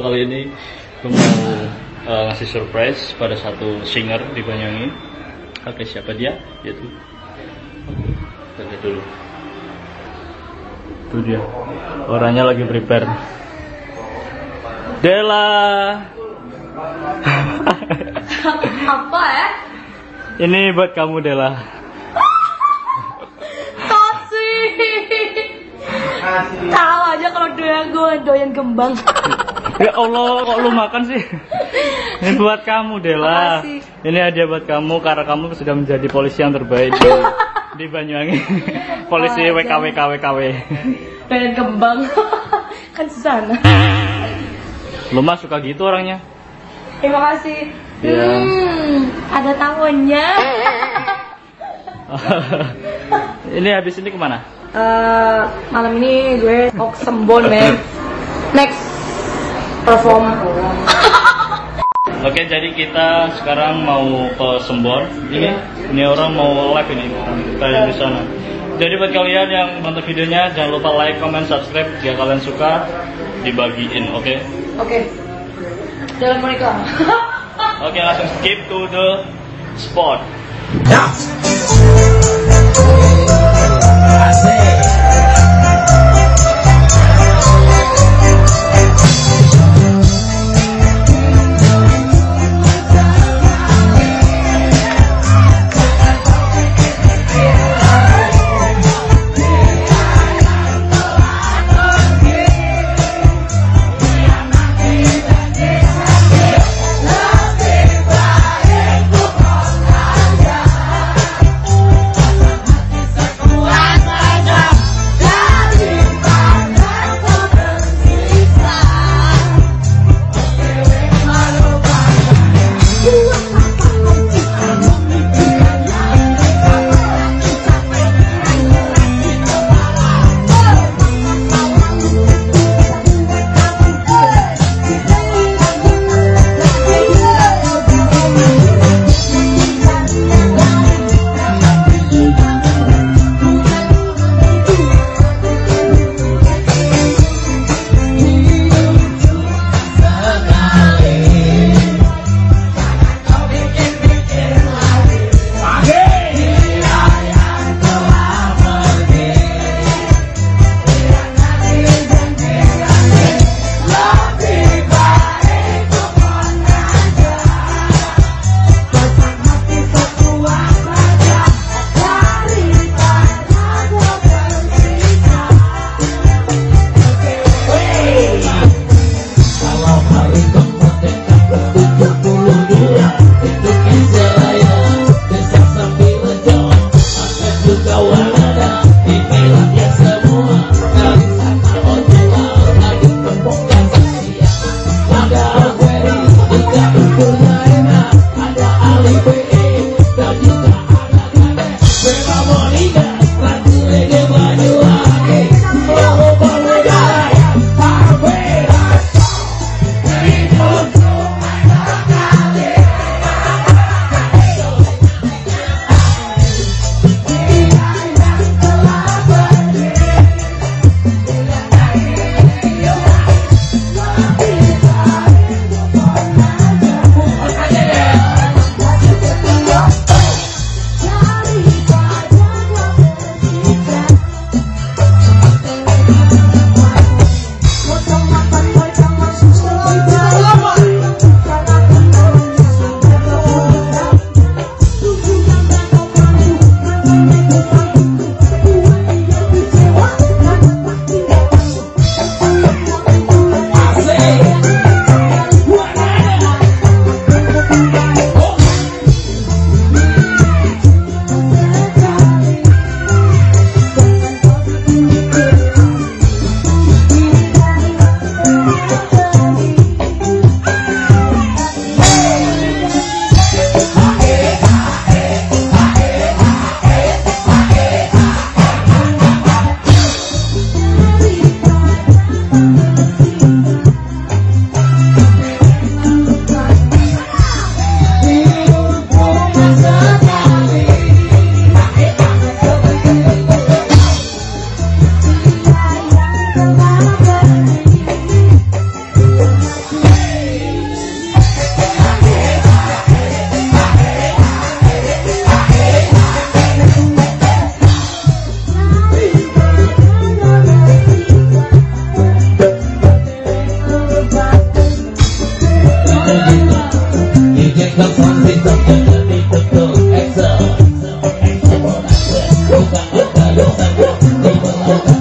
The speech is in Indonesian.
kalau kali ini gue mau uh, ngasih surprise pada satu singer di Banyuwangi. Oke, siapa dia? Yaitu lihat dulu. Itu dia. Orangnya lagi prepare. Dela. Apa ya? Ini buat kamu Dela. Kasih. Tahu aja kalau doyan gue doyan kembang. Ya Allah, kok lu makan sih? Ini buat kamu Dela. Ini hadiah buat kamu karena kamu sudah menjadi polisi yang terbaik di, di Banyuwangi. Polisi Oh, WKW KWKW. doyan kembang. kan susana. Lu mah suka gitu orangnya. Terima kasih. Iya. Hmm, ada tamunya. ini habis ini ke mana? Eh, malam ini gue Oxembon men. Next perform. Oke, jadi kita sekarang mau ke Sembor. Ini, ini orang mau live ini, kayak di sana. Jadi buat kalian yang nonton videonya, jangan lupa like, comment, subscribe jika kalian suka, dibagiin, oke? Oke. Jalan Monica. Oke, langsung skip to the spot. One, Thank you.